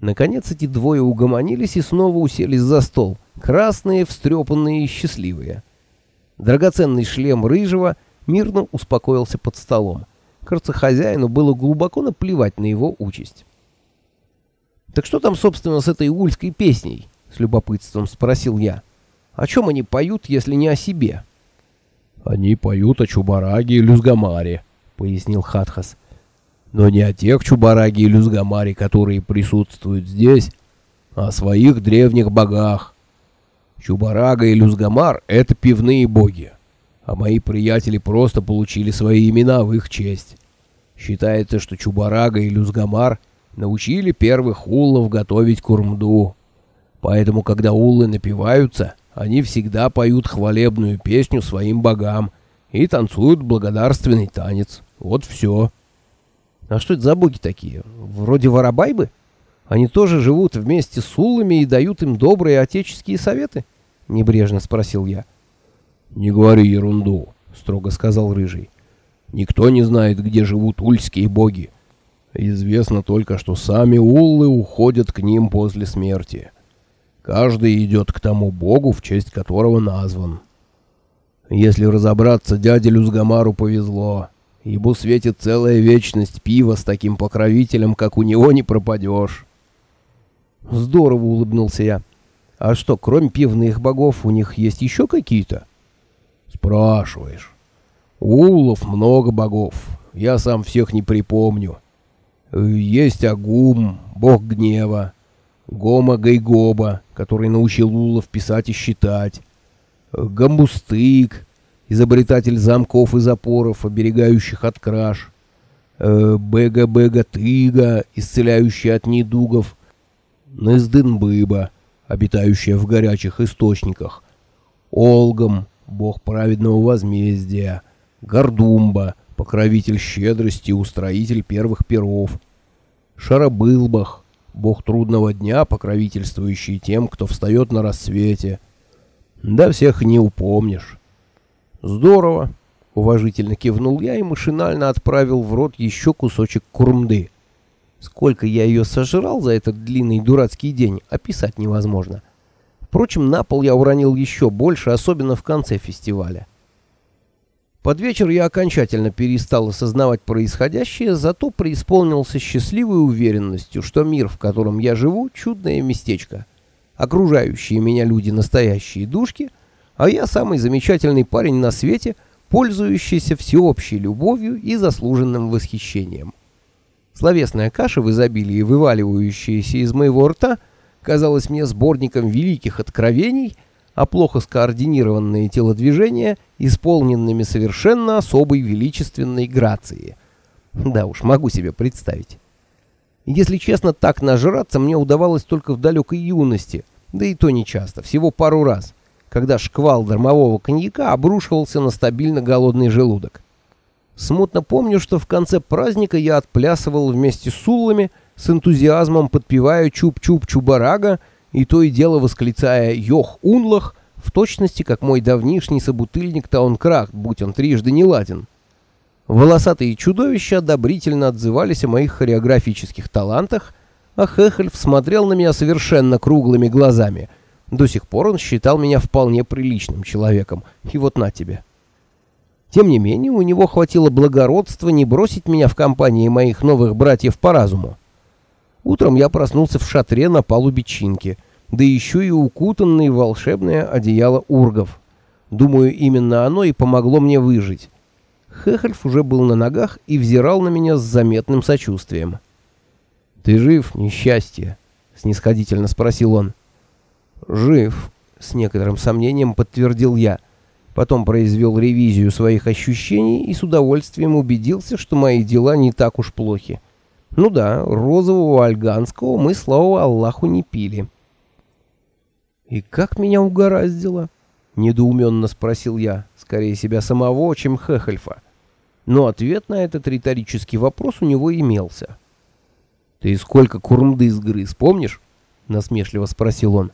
Наконец эти двое угомонились и снова уселись за стол, красные, встрепанные и счастливые. Драгоценный шлем рыжего мирно успокоился под столом. Кажется, хозяину было глубоко наплевать на его участь. «Так что там, собственно, с этой ульской песней?» — с любопытством спросил я. «О чем они поют, если не о себе?» «Они поют о Чубараге и Люзгамаре», — пояснил Хатхас. «Но не о тех Чубараге и Люзгамаре, которые присутствуют здесь, а о своих древних богах. Чубарага и Люзгамар — это пивные боги, а мои приятели просто получили свои имена в их честь. Считается, что Чубарага и Люзгамар научили первых уллов готовить курмду. Поэтому, когда уллы напиваются, они всегда поют хвалебную песню своим богам и танцуют благодарственный танец. Вот все. А что это за боги такие? Вроде воробайбы? Они тоже живут вместе с уллами и дают им добрые отеческие советы? Небрежно спросил я. Не говори ерунду, строго сказал Рыжий. Никто не знает, где живут ульские боги. Известно только, что сами уллы уходят к ним после смерти. Каждый идет к тому богу, в честь которого назван. Если разобраться, дяде Люзгамару повезло. Ему светит целая вечность пива с таким покровителем, как у него не пропадешь. Здорово улыбнулся я. А что, кроме пивных богов, у них есть еще какие-то? Спрашиваешь. У улов много богов. Я сам всех не припомню. Есть Агум, бог гнева, Гома Гайгоба, который научил улов писать и считать, Гамбустык, изобретатель замков и запоров, оберегающих от краж, Бега-Бега-Тыга, исцеляющий от недугов, Нездынбыба, обитающая в горячих источниках, Олгом, бог праведного возмездия, Гордумба, покровитель щедрости устроитель первых перов, Шарабылбах, бог трудного дня, покровительствующий тем, кто встает на рассвете. Да всех не упомнишь. Здорово, уважительно кивнул я и машинально отправил в рот еще кусочек курмды. Сколько я ее сожрал за этот длинный дурацкий день, описать невозможно. Впрочем, на пол я уронил еще больше, особенно в конце фестиваля. Под вечер я окончательно перестал осознавать происходящее, зато преисполнился счастливой уверенностью, что мир, в котором я живу, чудное местечко. Окружающие меня люди настоящие душки, а я самый замечательный парень на свете, пользующийся всеобщей любовью и заслуженным восхищением. Словесная каша в изобилии, вываливающаяся из моего рта, казалась мне сборником великих откровений — а плохо скоординированные телодвижения, исполненными совершенно особой величественной грацией. Да уж, могу себе представить. Если честно, так нажраться мне удавалось только в далекой юности, да и то не часто, всего пару раз, когда шквал дармового коньяка обрушивался на стабильно голодный желудок. Смутно помню, что в конце праздника я отплясывал вместе с уллами, с энтузиазмом подпевая чуп-чуп-чубарага, и то и дело восклицая «Йох Унлах», в точности, как мой давнишний собутыльник Таункрахт, будь он трижды не ладен. Волосатые чудовища одобрительно отзывались о моих хореографических талантах, а Хехельф смотрел на меня совершенно круглыми глазами. До сих пор он считал меня вполне приличным человеком, и вот на тебе. Тем не менее, у него хватило благородства не бросить меня в компании моих новых братьев по разуму. Утром я проснулся в шатре на палубе Чинки, да еще и укутанный в волшебное одеяло ургов. Думаю, именно оно и помогло мне выжить. Хехельф уже был на ногах и взирал на меня с заметным сочувствием. «Ты жив, несчастье?» — снисходительно спросил он. «Жив», — с некоторым сомнением подтвердил я. Потом произвел ревизию своих ощущений и с удовольствием убедился, что мои дела не так уж плохи. Ну да, розового альганского мы, слава Аллаху, не пили. «И как меня угораздило?» — недоуменно спросил я, скорее себя самого, чем Хехельфа. Но ответ на этот риторический вопрос у него имелся. «Ты сколько курмды сгрыз, помнишь?» — насмешливо спросил он.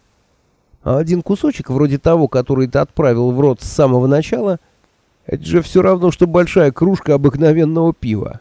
«А один кусочек, вроде того, который ты отправил в рот с самого начала, это же все равно, что большая кружка обыкновенного пива.